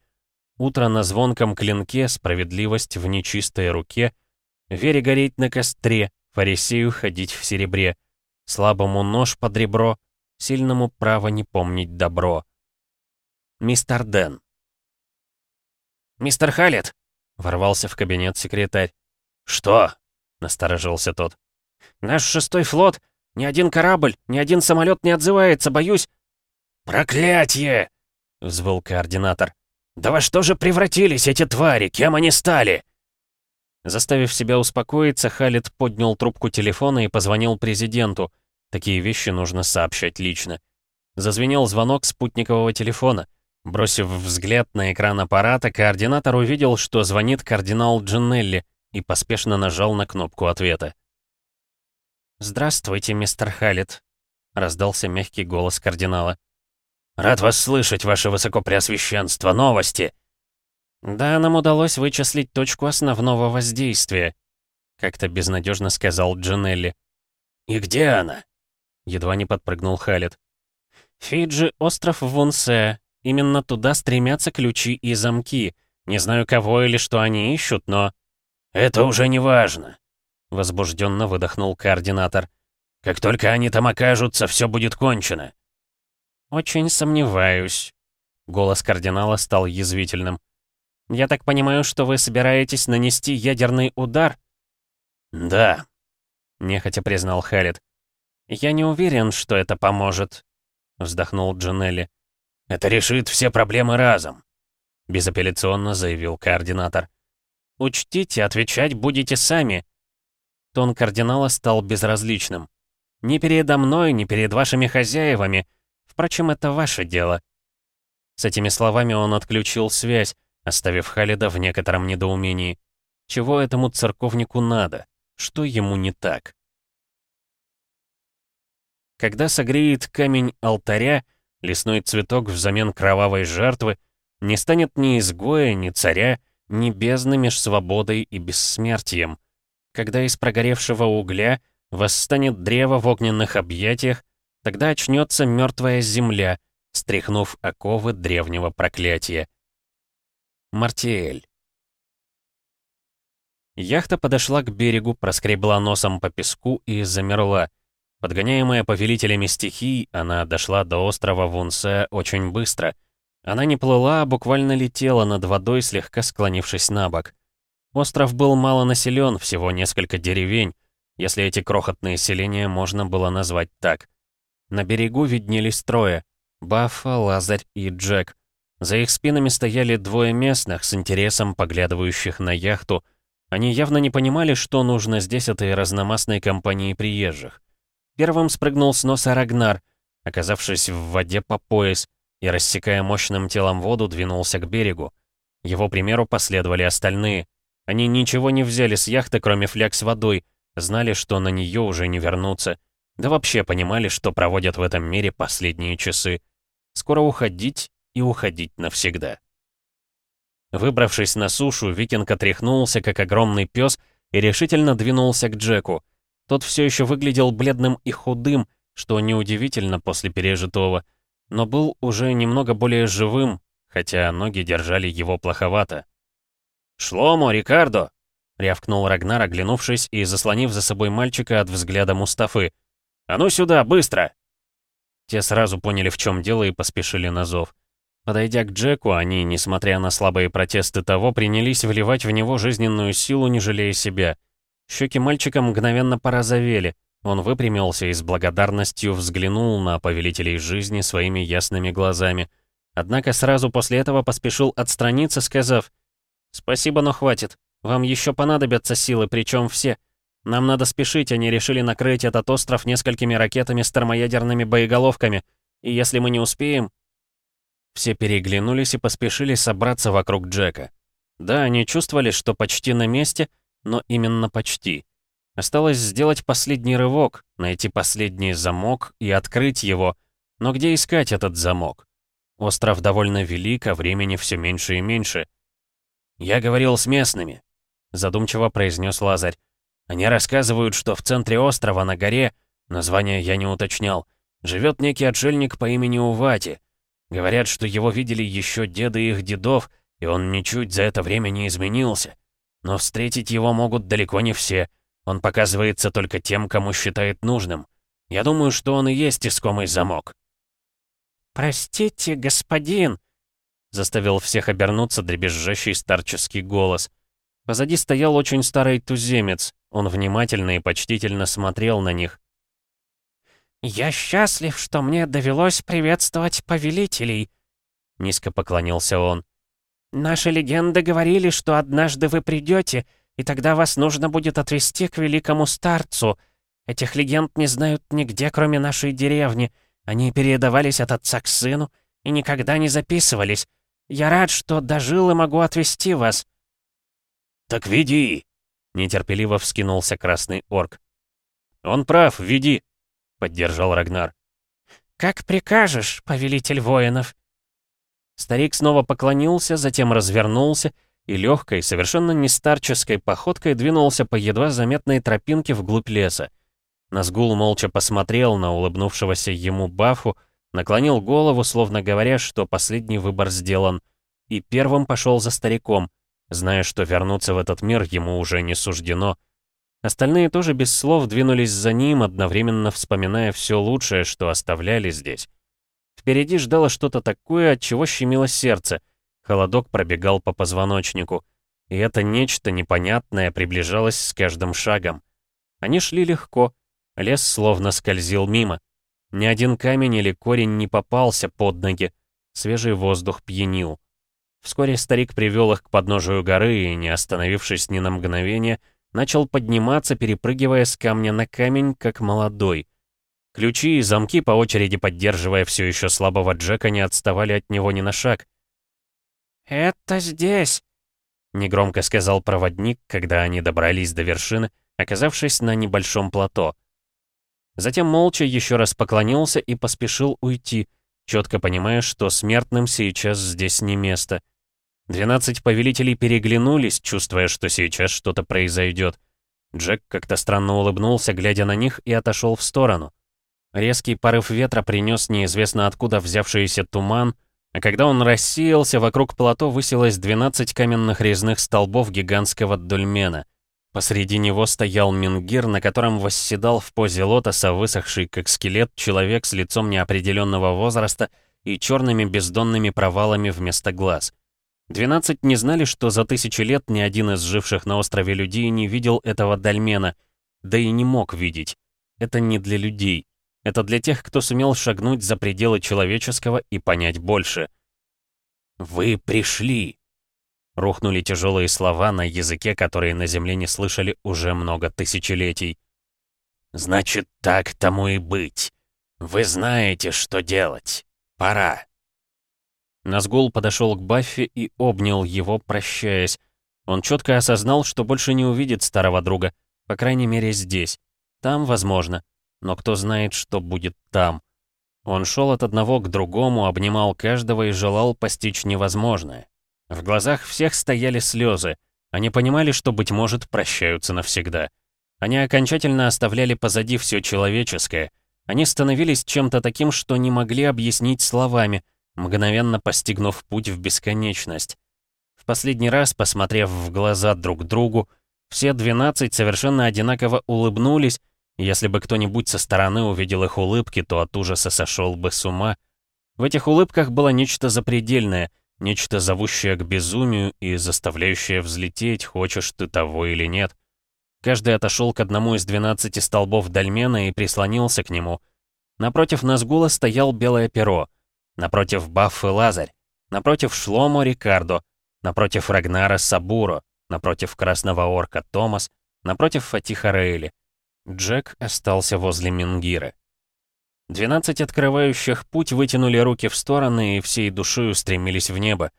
Утро на звонком клинке, справедливость в нечистой руке, Вере гореть на костре, фарисею ходить в серебре, слабому нож под ребро, сильному право не помнить добро. Мистер Дэн. «Мистер Халет!» — ворвался в кабинет секретарь. «Что?» — насторожился тот. «Наш шестой флот, ни один корабль, ни один самолет не отзывается, боюсь...» «Проклятье!» — взвыл координатор. «Да во что же превратились эти твари? Кем они стали?» Заставив себя успокоиться, Халит поднял трубку телефона и позвонил президенту. Такие вещи нужно сообщать лично. Зазвенел звонок спутникового телефона. Бросив взгляд на экран аппарата, координатор увидел, что звонит кардинал Джинелли, и поспешно нажал на кнопку ответа. «Здравствуйте, мистер Халит», — раздался мягкий голос кардинала. «Рад вас слышать, ваше высокопреосвященство. Новости!» «Да, нам удалось вычислить точку основного воздействия», — как-то безнадежно сказал Джинелли. «И где она?» — едва не подпрыгнул Халет. «Фиджи — остров Вунсе. Именно туда стремятся ключи и замки. Не знаю, кого или что они ищут, но...» «Это уже не важно», — возбужденно выдохнул координатор. «Как только они там окажутся, все будет кончено». «Очень сомневаюсь». Голос кардинала стал язвительным. Я так понимаю, что вы собираетесь нанести ядерный удар?» «Да», — нехотя признал Халит. «Я не уверен, что это поможет», — вздохнул Джанелли. «Это решит все проблемы разом», — безапелляционно заявил координатор. «Учтите, отвечать будете сами». Тон кардинала стал безразличным. «Не передо мной, не перед вашими хозяевами. Впрочем, это ваше дело». С этими словами он отключил связь, оставив Халида в некотором недоумении. Чего этому церковнику надо? Что ему не так? Когда согреет камень алтаря, лесной цветок взамен кровавой жертвы, не станет ни изгоя, ни царя, ни бездны меж свободой и бессмертием. Когда из прогоревшего угля восстанет древо в огненных объятиях, тогда очнется мертвая земля, стряхнув оковы древнего проклятия. Мартиэль. Яхта подошла к берегу, проскребла носом по песку и замерла. Подгоняемая повелителями стихий, она дошла до острова Вунсе очень быстро. Она не плыла, а буквально летела над водой, слегка склонившись на бок. Остров был мало населен, всего несколько деревень, если эти крохотные селения можно было назвать так. На берегу виднелись трое — Баффа, Лазарь и Джек. За их спинами стояли двое местных, с интересом поглядывающих на яхту. Они явно не понимали, что нужно здесь этой разномастной компании приезжих. Первым спрыгнул с носа Рагнар, оказавшись в воде по пояс, и, рассекая мощным телом воду, двинулся к берегу. Его примеру последовали остальные. Они ничего не взяли с яхты, кроме фляг с водой, знали, что на нее уже не вернуться, да вообще понимали, что проводят в этом мире последние часы. Скоро уходить и уходить навсегда. Выбравшись на сушу, викинг отряхнулся, как огромный пес, и решительно двинулся к Джеку. Тот все еще выглядел бледным и худым, что неудивительно после пережитого, но был уже немного более живым, хотя ноги держали его плоховато. «Шломо, Рикардо!» — рявкнул Рагнар, оглянувшись и заслонив за собой мальчика от взгляда Мустафы. «А ну сюда, быстро!» Те сразу поняли, в чем дело, и поспешили на зов. Подойдя к Джеку, они, несмотря на слабые протесты того, принялись вливать в него жизненную силу, не жалея себя. Щеки мальчика мгновенно порозовели. Он выпрямился и с благодарностью взглянул на повелителей жизни своими ясными глазами. Однако сразу после этого поспешил отстраниться, сказав «Спасибо, но хватит. Вам еще понадобятся силы, причем все. Нам надо спешить, они решили накрыть этот остров несколькими ракетами с термоядерными боеголовками. И если мы не успеем...» Все переглянулись и поспешили собраться вокруг Джека. Да, они чувствовали, что почти на месте, но именно почти. Осталось сделать последний рывок, найти последний замок и открыть его. Но где искать этот замок? Остров довольно велик, а времени все меньше и меньше — «Я говорил с местными», — задумчиво произнес Лазарь. «Они рассказывают, что в центре острова, на горе, название я не уточнял, живет некий отшельник по имени Увати. Говорят, что его видели еще деды их дедов, и он ничуть за это время не изменился. Но встретить его могут далеко не все. Он показывается только тем, кому считает нужным. Я думаю, что он и есть искомый замок». «Простите, господин», заставил всех обернуться дребезжащий старческий голос. Позади стоял очень старый туземец, он внимательно и почтительно смотрел на них. «Я счастлив, что мне довелось приветствовать повелителей», — низко поклонился он. «Наши легенды говорили, что однажды вы придете, и тогда вас нужно будет отвезти к великому старцу. Этих легенд не знают нигде, кроме нашей деревни. Они передавались от отца к сыну и никогда не записывались. Я рад, что дожил и могу отвезти вас». «Так веди!» — нетерпеливо вскинулся красный орк. «Он прав, веди!» — поддержал Рагнар. «Как прикажешь, повелитель воинов!» Старик снова поклонился, затем развернулся и легкой, совершенно не старческой походкой двинулся по едва заметной тропинке вглубь леса. Назгул молча посмотрел на улыбнувшегося ему Бафу, наклонил голову, словно говоря, что последний выбор сделан, и первым пошел за стариком, зная, что вернуться в этот мир ему уже не суждено. Остальные тоже без слов двинулись за ним, одновременно вспоминая все лучшее, что оставляли здесь. Впереди ждало что-то такое, от чего щемило сердце. Холодок пробегал по позвоночнику. И это нечто непонятное приближалось с каждым шагом. Они шли легко. Лес словно скользил мимо. Ни один камень или корень не попался под ноги. Свежий воздух пьянил. Вскоре старик привел их к подножию горы и, не остановившись ни на мгновение, начал подниматься, перепрыгивая с камня на камень, как молодой. Ключи и замки, по очереди поддерживая все еще слабого Джека, не отставали от него ни на шаг. «Это здесь», — негромко сказал проводник, когда они добрались до вершины, оказавшись на небольшом плато. Затем молча еще раз поклонился и поспешил уйти, четко понимая, что смертным сейчас здесь не место. Двенадцать повелителей переглянулись, чувствуя, что сейчас что-то произойдет. Джек как-то странно улыбнулся, глядя на них, и отошел в сторону. Резкий порыв ветра принес неизвестно откуда взявшийся туман, а когда он рассеялся, вокруг плато высилось 12 каменных резных столбов гигантского дольмена. Посреди него стоял мингир, на котором восседал в позе лотоса высохший как скелет человек с лицом неопределенного возраста и черными бездонными провалами вместо глаз. Двенадцать не знали, что за тысячи лет ни один из живших на острове людей не видел этого дольмена, да и не мог видеть. Это не для людей. Это для тех, кто сумел шагнуть за пределы человеческого и понять больше. «Вы пришли!» Рухнули тяжелые слова на языке, которые на Земле не слышали уже много тысячелетий. «Значит, так тому и быть. Вы знаете, что делать. Пора!» Назгул подошел к Баффи и обнял его, прощаясь. Он четко осознал, что больше не увидит старого друга, по крайней мере здесь. Там, возможно но кто знает, что будет там. Он шел от одного к другому, обнимал каждого и желал постичь невозможное. В глазах всех стояли слезы. Они понимали, что, быть может, прощаются навсегда. Они окончательно оставляли позади все человеческое. Они становились чем-то таким, что не могли объяснить словами, мгновенно постигнув путь в бесконечность. В последний раз, посмотрев в глаза друг другу, все двенадцать совершенно одинаково улыбнулись, если бы кто-нибудь со стороны увидел их улыбки, то от ужаса сошел бы с ума. В этих улыбках было нечто запредельное, нечто зовущее к безумию и заставляющее взлететь, хочешь ты того или нет. Каждый отошел к одному из двенадцати столбов дольмена и прислонился к нему. Напротив Назгула стоял белое перо. Напротив Баффы Лазарь. Напротив Шломо Рикардо. Напротив Рагнара Сабуро. Напротив Красного Орка Томас. Напротив Фатиха Рейли. Джек остался возле Мингира. Двенадцать открывающих путь вытянули руки в стороны и всей душой устремились в небо.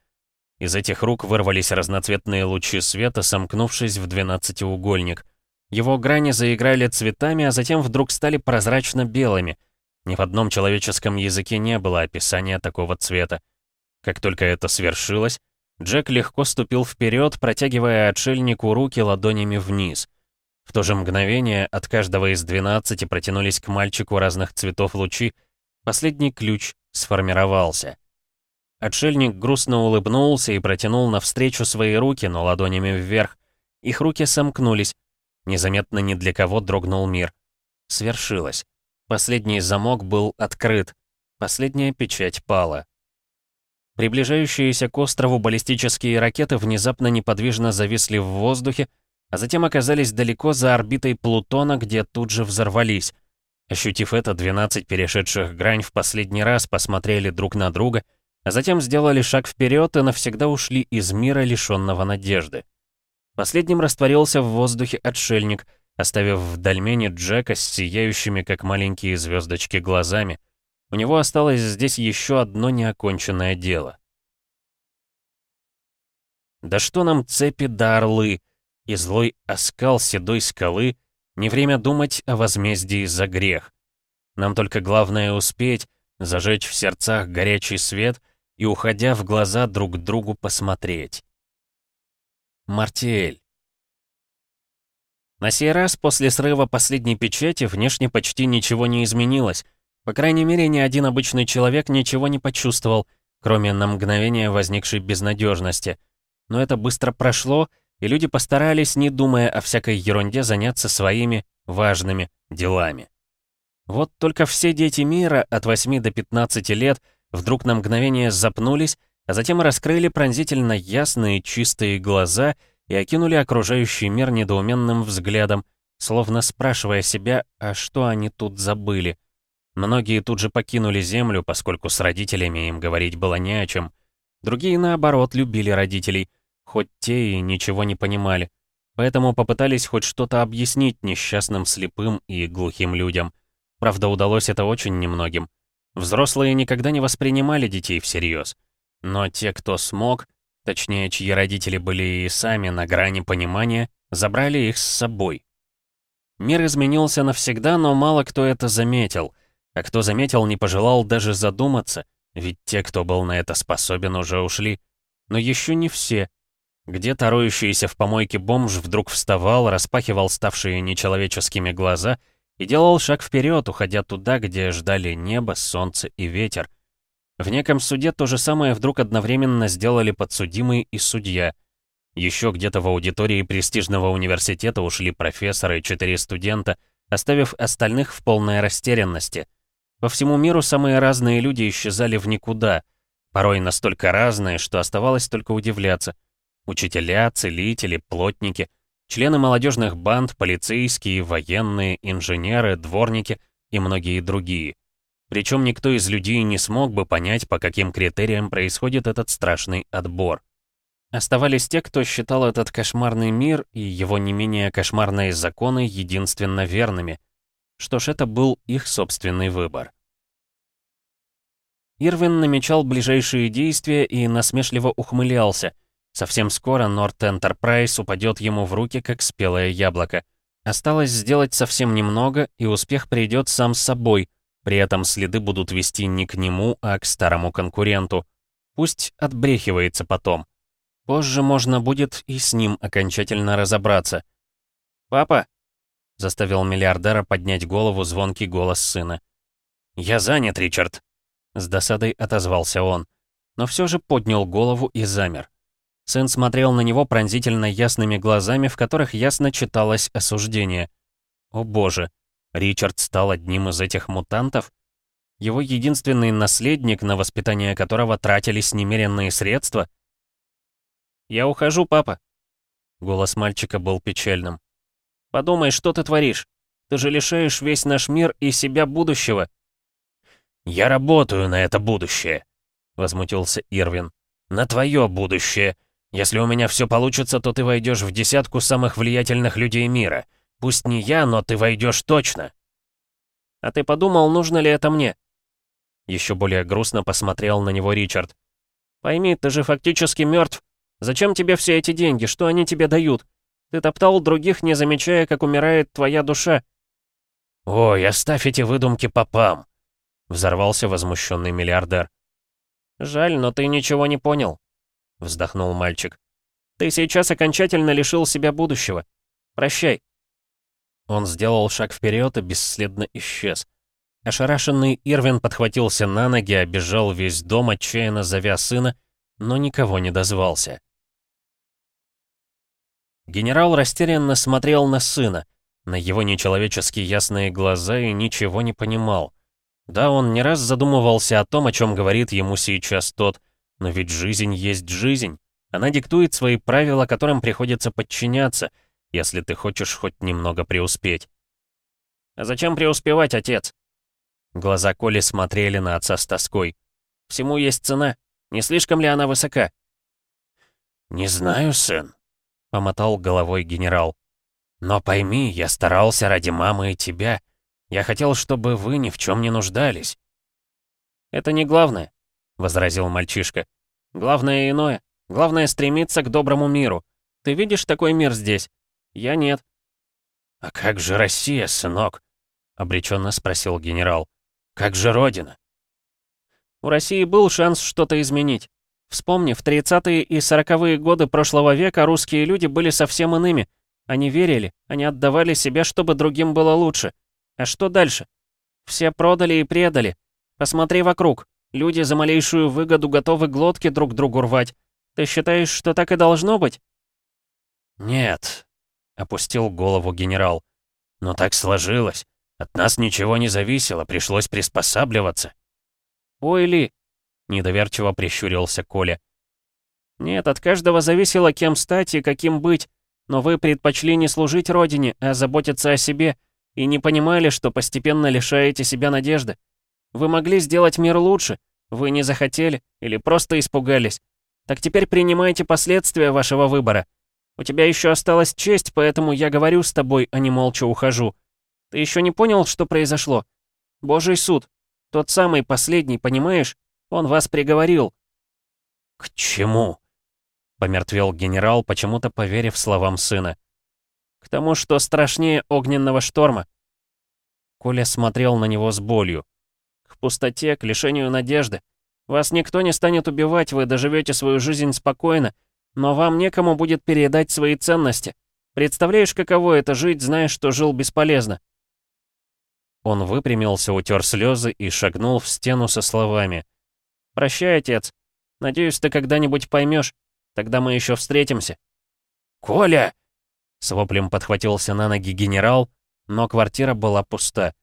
Из этих рук вырвались разноцветные лучи света, сомкнувшись в двенадцатиугольник. Его грани заиграли цветами, а затем вдруг стали прозрачно-белыми. Ни в одном человеческом языке не было описания такого цвета. Как только это свершилось, Джек легко ступил вперед, протягивая отшельнику руки ладонями вниз. В то же мгновение от каждого из двенадцати протянулись к мальчику разных цветов лучи. Последний ключ сформировался. Отшельник грустно улыбнулся и протянул навстречу свои руки, но ладонями вверх. Их руки сомкнулись. Незаметно ни для кого дрогнул мир. Свершилось. Последний замок был открыт. Последняя печать пала. Приближающиеся к острову баллистические ракеты внезапно неподвижно зависли в воздухе, а затем оказались далеко за орбитой Плутона, где тут же взорвались. Ощутив это, 12 перешедших грань в последний раз посмотрели друг на друга, а затем сделали шаг вперед и навсегда ушли из мира, лишенного надежды. Последним растворился в воздухе отшельник, оставив в дольмене Джека с сияющими, как маленькие звездочки, глазами. У него осталось здесь еще одно неоконченное дело. «Да что нам цепи да орлы!» и злой оскал седой скалы, не время думать о возмездии за грех. Нам только главное успеть, зажечь в сердцах горячий свет и, уходя в глаза друг другу, посмотреть. Мартиэль. На сей раз, после срыва последней печати, внешне почти ничего не изменилось. По крайней мере, ни один обычный человек ничего не почувствовал, кроме на мгновение возникшей безнадежности. Но это быстро прошло, и люди постарались, не думая о всякой ерунде, заняться своими важными делами. Вот только все дети мира от 8 до 15 лет вдруг на мгновение запнулись, а затем раскрыли пронзительно ясные чистые глаза и окинули окружающий мир недоуменным взглядом, словно спрашивая себя, а что они тут забыли. Многие тут же покинули Землю, поскольку с родителями им говорить было не о чем. Другие, наоборот, любили родителей — хоть те и ничего не понимали. Поэтому попытались хоть что-то объяснить несчастным слепым и глухим людям. Правда, удалось это очень немногим. Взрослые никогда не воспринимали детей всерьез. Но те, кто смог, точнее, чьи родители были и сами на грани понимания, забрали их с собой. Мир изменился навсегда, но мало кто это заметил. А кто заметил, не пожелал даже задуматься, ведь те, кто был на это способен, уже ушли. Но еще не все. Где-то роющийся в помойке бомж вдруг вставал, распахивал ставшие нечеловеческими глаза и делал шаг вперед, уходя туда, где ждали небо, солнце и ветер. В неком суде то же самое вдруг одновременно сделали подсудимый и судья. Еще где-то в аудитории престижного университета ушли профессоры и четыре студента, оставив остальных в полной растерянности. По всему миру самые разные люди исчезали в никуда, порой настолько разные, что оставалось только удивляться. Учителя, целители, плотники, члены молодежных банд, полицейские, военные, инженеры, дворники и многие другие. Причем никто из людей не смог бы понять, по каким критериям происходит этот страшный отбор. Оставались те, кто считал этот кошмарный мир и его не менее кошмарные законы единственно верными. Что ж, это был их собственный выбор. Ирвин намечал ближайшие действия и насмешливо ухмылялся. Совсем скоро Норт Энтерпрайз упадет ему в руки, как спелое яблоко. Осталось сделать совсем немного, и успех придет сам собой. При этом следы будут вести не к нему, а к старому конкуренту. Пусть отбрехивается потом. Позже можно будет и с ним окончательно разобраться. «Папа!» — заставил миллиардера поднять голову звонкий голос сына. «Я занят, Ричард!» — с досадой отозвался он. Но все же поднял голову и замер. Сын смотрел на него пронзительно ясными глазами, в которых ясно читалось осуждение. «О боже, Ричард стал одним из этих мутантов?» Его единственный наследник, на воспитание которого тратились немеренные средства — «Я ухожу, папа». Голос мальчика был печальным. «Подумай, что ты творишь? Ты же лишаешь весь наш мир и себя будущего». «Я работаю на это будущее», — возмутился Ирвин. «На твое будущее. Если у меня все получится, то ты войдешь в десятку самых влиятельных людей мира. Пусть не я, но ты войдешь точно». «А ты подумал, нужно ли это мне?» Еще более грустно посмотрел на него Ричард. «Пойми, ты же фактически мертв. Зачем тебе все эти деньги? Что они тебе дают? Ты топтал других, не замечая, как умирает твоя душа». «Ой, оставь эти выдумки попам!» — взорвался возмущенный миллиардер. «Жаль, но ты ничего не понял», — вздохнул мальчик. «Ты сейчас окончательно лишил себя будущего. Прощай». Он сделал шаг вперед и бесследно исчез. Ошарашенный Ирвин подхватился на ноги, обежал весь дом, отчаянно зовя сына, но никого не дозвался. Генерал растерянно смотрел на сына, на его нечеловечески ясные глаза и ничего не понимал. Да, он не раз задумывался о том, о чем говорит ему сейчас тот, но ведь жизнь есть жизнь. Она диктует свои правила, которым приходится подчиняться, если ты хочешь хоть немного преуспеть. «А зачем преуспевать, отец?» Глаза Коли смотрели на отца с тоской. «Всему есть цена. Не слишком ли она высока?» «Не знаю, сын», Помотал головой генерал. «Но пойми, я старался ради мамы и тебя. Я хотел, чтобы вы ни в чем не нуждались». «Это не главное», — возразил мальчишка. «Главное иное. Главное стремиться к доброму миру. Ты видишь такой мир здесь? Я нет». «А как же Россия, сынок?» — обреченно спросил генерал. «Как же Родина?» У России был шанс что-то изменить. Вспомни, в 30-е и 40-е годы прошлого века русские люди были совсем иными. Они верили, они отдавали себя, чтобы другим было лучше. А что дальше? Все продали и предали. Посмотри вокруг. Люди за малейшую выгоду готовы глотки друг другу рвать. Ты считаешь, что так и должно быть? Нет, опустил голову генерал. Но так сложилось. От нас ничего не зависело, пришлось приспосабливаться. Ой, Ли, Недоверчиво прищурился Коля. «Нет, от каждого зависело, кем стать и каким быть. Но вы предпочли не служить родине, а заботиться о себе, и не понимали, что постепенно лишаете себя надежды. Вы могли сделать мир лучше, вы не захотели или просто испугались. Так теперь принимайте последствия вашего выбора. У тебя еще осталась честь, поэтому я говорю с тобой, а не молча ухожу. Ты еще не понял, что произошло? Божий суд. Тот самый последний, понимаешь? Он вас приговорил». «К чему?» — помертвел генерал, почему-то поверив словам сына. К тому, что страшнее огненного шторма. Коля смотрел на него с болью. К пустоте, к лишению надежды. Вас никто не станет убивать, вы доживете свою жизнь спокойно, но вам некому будет передать свои ценности. Представляешь, каково это жить, зная, что жил бесполезно?» Он выпрямился, утер слезы и шагнул в стену со словами. «Прощай, отец. Надеюсь, ты когда-нибудь поймешь. Тогда мы еще встретимся». «Коля!» С воплем подхватился на ноги генерал, но квартира была пуста.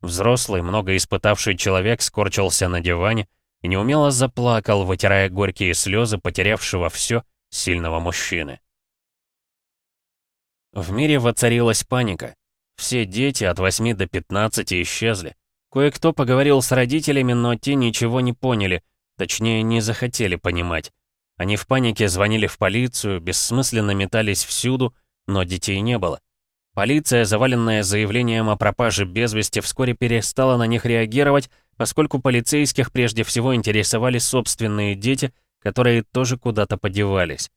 Взрослый, много испытавший человек скорчился на диване и неумело заплакал, вытирая горькие слезы потерявшего все сильного мужчины. В мире воцарилась паника. Все дети от 8 до 15 исчезли. Кое-кто поговорил с родителями, но те ничего не поняли, точнее, не захотели понимать. Они в панике звонили в полицию, бессмысленно метались всюду, но детей не было. Полиция, заваленная заявлением о пропаже без вести, вскоре перестала на них реагировать, поскольку полицейских прежде всего интересовали собственные дети, которые тоже куда-то подевались.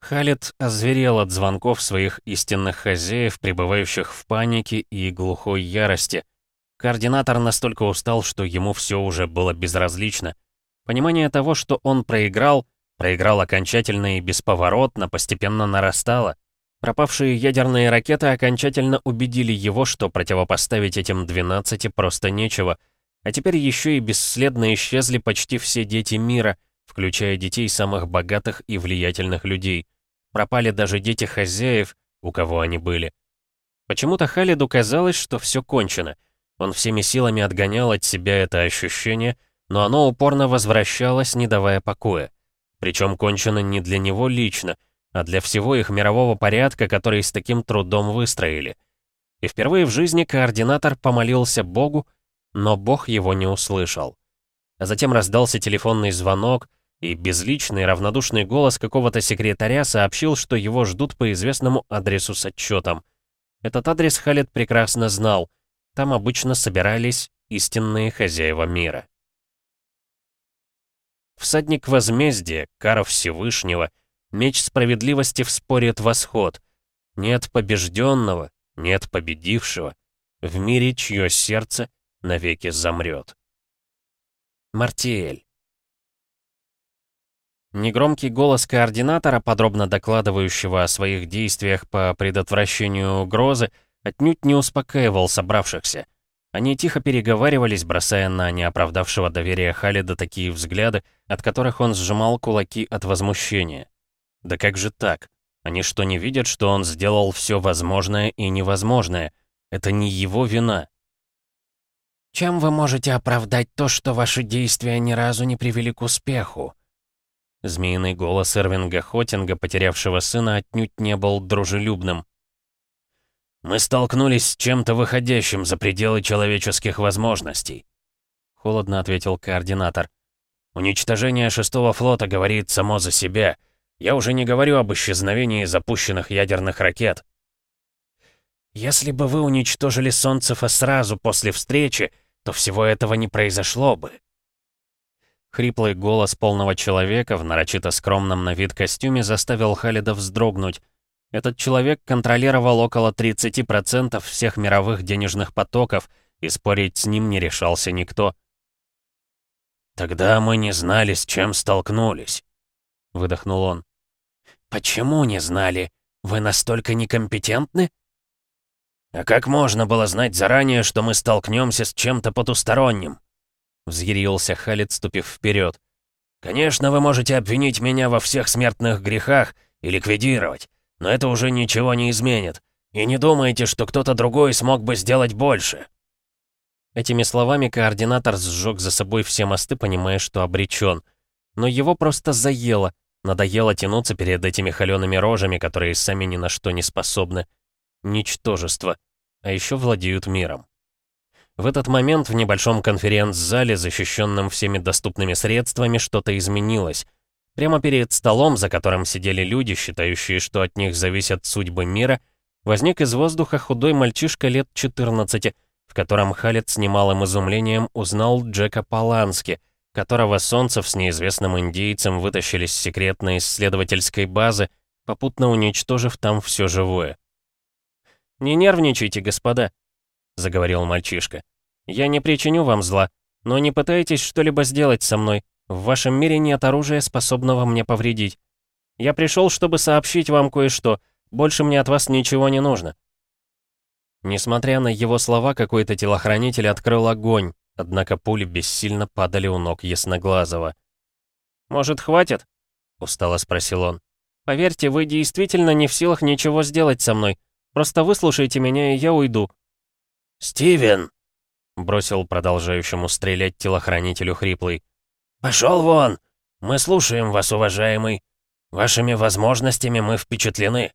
Халет озверел от звонков своих истинных хозяев, пребывающих в панике и глухой ярости. Координатор настолько устал, что ему все уже было безразлично. Понимание того, что он проиграл, проиграл окончательно и бесповоротно, постепенно нарастало. Пропавшие ядерные ракеты окончательно убедили его, что противопоставить этим 12 просто нечего. А теперь еще и бесследно исчезли почти все дети мира, включая детей самых богатых и влиятельных людей. Пропали даже дети хозяев, у кого они были. Почему-то Халиду казалось, что все кончено. Он всеми силами отгонял от себя это ощущение, но оно упорно возвращалось, не давая покоя. Причем кончено не для него лично — а для всего их мирового порядка, который с таким трудом выстроили. И впервые в жизни координатор помолился Богу, но Бог его не услышал. А затем раздался телефонный звонок, и безличный равнодушный голос какого-то секретаря сообщил, что его ждут по известному адресу с отчетом. Этот адрес Халет прекрасно знал. Там обычно собирались истинные хозяева мира. Всадник возмездия, кара Всевышнего — Меч справедливости вспорит восход. Нет побежденного, нет победившего. В мире, чье сердце навеки замрет. Мартиэль. Негромкий голос координатора, подробно докладывающего о своих действиях по предотвращению угрозы, отнюдь не успокаивал собравшихся. Они тихо переговаривались, бросая на неоправдавшего доверия Халида такие взгляды, от которых он сжимал кулаки от возмущения. Да как же так? Они что, не видят, что он сделал все возможное и невозможное? Это не его вина. Чем вы можете оправдать то, что ваши действия ни разу не привели к успеху? Змеиный голос Эрвинга Хотинга, потерявшего сына, отнюдь не был дружелюбным. «Мы столкнулись с чем-то выходящим за пределы человеческих возможностей», — холодно ответил координатор. «Уничтожение шестого флота говорит само за себя. Я уже не говорю об исчезновении запущенных ядерных ракет. Если бы вы уничтожили Солнцефа сразу после встречи, то всего этого не произошло бы. Хриплый голос полного человека в нарочито скромном на вид костюме заставил Халида вздрогнуть. Этот человек контролировал около 30% всех мировых денежных потоков, и спорить с ним не решался никто. «Тогда мы не знали, с чем столкнулись», — выдохнул он. «Почему не знали? Вы настолько некомпетентны?» «А как можно было знать заранее, что мы столкнемся с чем-то потусторонним?» Взъярился Халид, ступив вперед. «Конечно, вы можете обвинить меня во всех смертных грехах и ликвидировать, но это уже ничего не изменит. И не думайте, что кто-то другой смог бы сделать больше». Этими словами координатор сжег за собой все мосты, понимая, что обречен. Но его просто заело, Надоело тянуться перед этими холеными рожами, которые сами ни на что не способны. Ничтожество. А еще владеют миром. В этот момент в небольшом конференц-зале, защищенном всеми доступными средствами, что-то изменилось. Прямо перед столом, за которым сидели люди, считающие, что от них зависят судьбы мира, возник из воздуха худой мальчишка лет 14, в котором Халет с немалым изумлением узнал Джека Палански, которого Солнцев с неизвестным индейцем вытащили с секретной исследовательской базы, попутно уничтожив там все живое. «Не нервничайте, господа», — заговорил мальчишка. «Я не причиню вам зла, но не пытайтесь что-либо сделать со мной. В вашем мире нет оружия, способного мне повредить. Я пришел, чтобы сообщить вам кое-что. Больше мне от вас ничего не нужно». Несмотря на его слова, какой-то телохранитель открыл огонь, однако пули бессильно падали у ног Ясноглазого. «Может, хватит?» — устало спросил он. «Поверьте, вы действительно не в силах ничего сделать со мной. Просто выслушайте меня, и я уйду». «Стивен!» — бросил продолжающему стрелять телохранителю хриплый. «Пошел вон! Мы слушаем вас, уважаемый. Вашими возможностями мы впечатлены».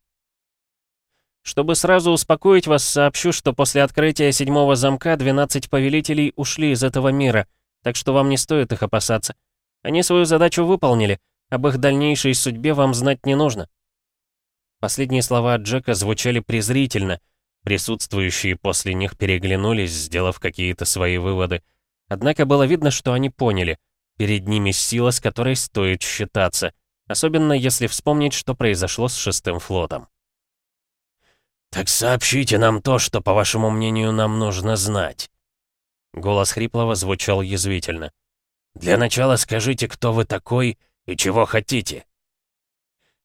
Чтобы сразу успокоить вас, сообщу, что после открытия седьмого замка 12 повелителей ушли из этого мира, так что вам не стоит их опасаться. Они свою задачу выполнили, об их дальнейшей судьбе вам знать не нужно». Последние слова Джека звучали презрительно. Присутствующие после них переглянулись, сделав какие-то свои выводы. Однако было видно, что они поняли. Перед ними сила, с которой стоит считаться. Особенно если вспомнить, что произошло с шестым флотом. «Так сообщите нам то, что, по вашему мнению, нам нужно знать». Голос Хриплого звучал язвительно. «Для начала скажите, кто вы такой и чего хотите?»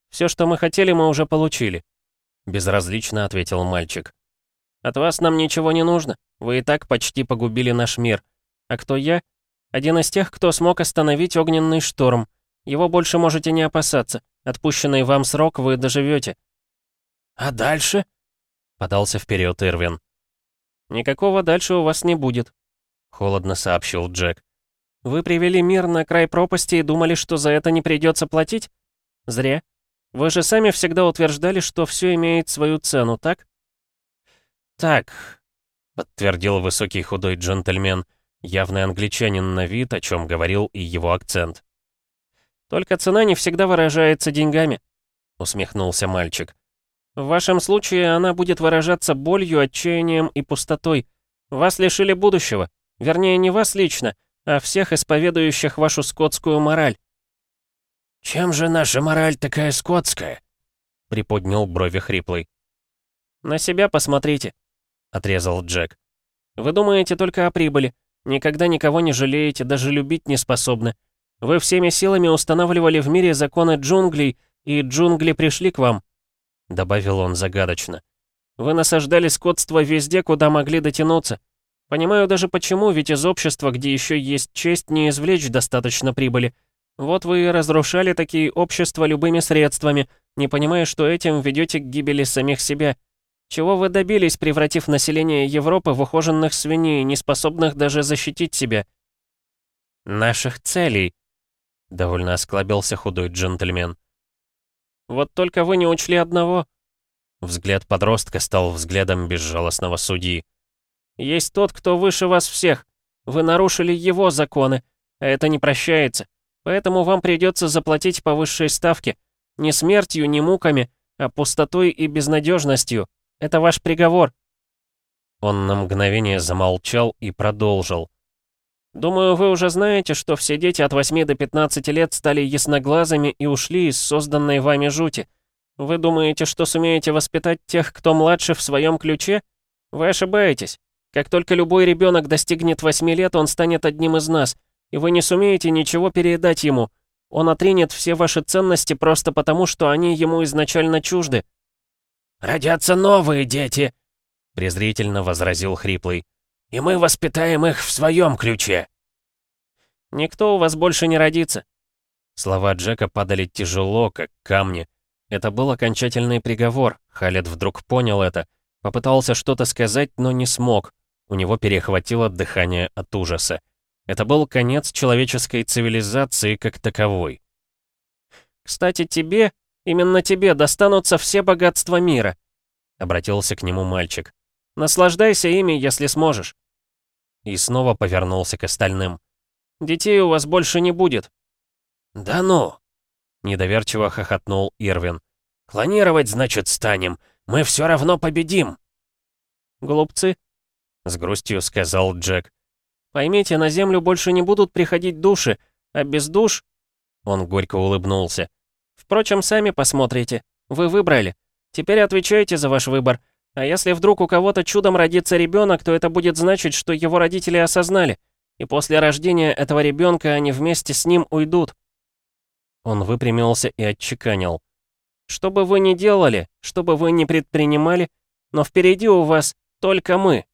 «Все, что мы хотели, мы уже получили», — безразлично ответил мальчик. «От вас нам ничего не нужно. Вы и так почти погубили наш мир. А кто я? Один из тех, кто смог остановить огненный шторм. Его больше можете не опасаться. Отпущенный вам срок вы доживете». «А дальше?» — подался вперед Ирвин. «Никакого дальше у вас не будет», — холодно сообщил Джек. Вы привели мир на край пропасти и думали, что за это не придется платить? Зря. Вы же сами всегда утверждали, что все имеет свою цену, так? Так, подтвердил высокий худой джентльмен, явный англичанин на вид, о чем говорил и его акцент. Только цена не всегда выражается деньгами, усмехнулся мальчик. В вашем случае она будет выражаться болью, отчаянием и пустотой. Вас лишили будущего. Вернее, не вас лично, а всех исповедующих вашу скотскую мораль». «Чем же наша мораль такая скотская?» — приподнял брови хриплый. «На себя посмотрите», — отрезал Джек. «Вы думаете только о прибыли, никогда никого не жалеете, даже любить не способны. Вы всеми силами устанавливали в мире законы джунглей, и джунгли пришли к вам», — добавил он загадочно. «Вы насаждали скотство везде, куда могли дотянуться. Понимаю даже почему, ведь из общества, где еще есть честь, не извлечь достаточно прибыли. Вот вы и разрушали такие общества любыми средствами, не понимая, что этим ведете к гибели самих себя. Чего вы добились, превратив население Европы в ухоженных свиней, не способных даже защитить себя? Наших целей, довольно осклабился худой джентльмен. Вот только вы не учли одного. Взгляд подростка стал взглядом безжалостного судьи. Есть тот, кто выше вас всех. Вы нарушили его законы, а это не прощается. Поэтому вам придется заплатить по высшей ставке. Не смертью, не муками, а пустотой и безнадежностью. Это ваш приговор». Он на мгновение замолчал и продолжил. «Думаю, вы уже знаете, что все дети от 8 до 15 лет стали ясноглазыми и ушли из созданной вами жути. Вы думаете, что сумеете воспитать тех, кто младше в своем ключе? Вы ошибаетесь. Как только любой ребенок достигнет 8 лет, он станет одним из нас, и вы не сумеете ничего передать ему. Он отринет все ваши ценности просто потому, что они ему изначально чужды». «Родятся новые дети», — презрительно возразил Хриплый. «И мы воспитаем их в своем ключе». «Никто у вас больше не родится». Слова Джека падали тяжело, как камни. Это был окончательный приговор, Халет вдруг понял это. Попытался что-то сказать, но не смог. У него перехватило дыхание от ужаса. Это был конец человеческой цивилизации как таковой. «Кстати, тебе, именно тебе достанутся все богатства мира», — обратился к нему мальчик. «Наслаждайся ими, если сможешь». И снова повернулся к остальным. «Детей у вас больше не будет». «Да ну!» — недоверчиво хохотнул Ирвин. «Клонировать, значит, станем. Мы все равно победим». «Глупцы», с грустью сказал Джек. «Поймите, на Землю больше не будут приходить души, а без душ...» Он горько улыбнулся. «Впрочем, сами посмотрите. Вы выбрали. Теперь отвечайте за ваш выбор. А если вдруг у кого-то чудом родится ребенок, то это будет значить, что его родители осознали. И после рождения этого ребенка они вместе с ним уйдут. Он выпрямился и отчеканил. Что бы вы ни делали, что бы вы ни предпринимали, но впереди у вас только мы.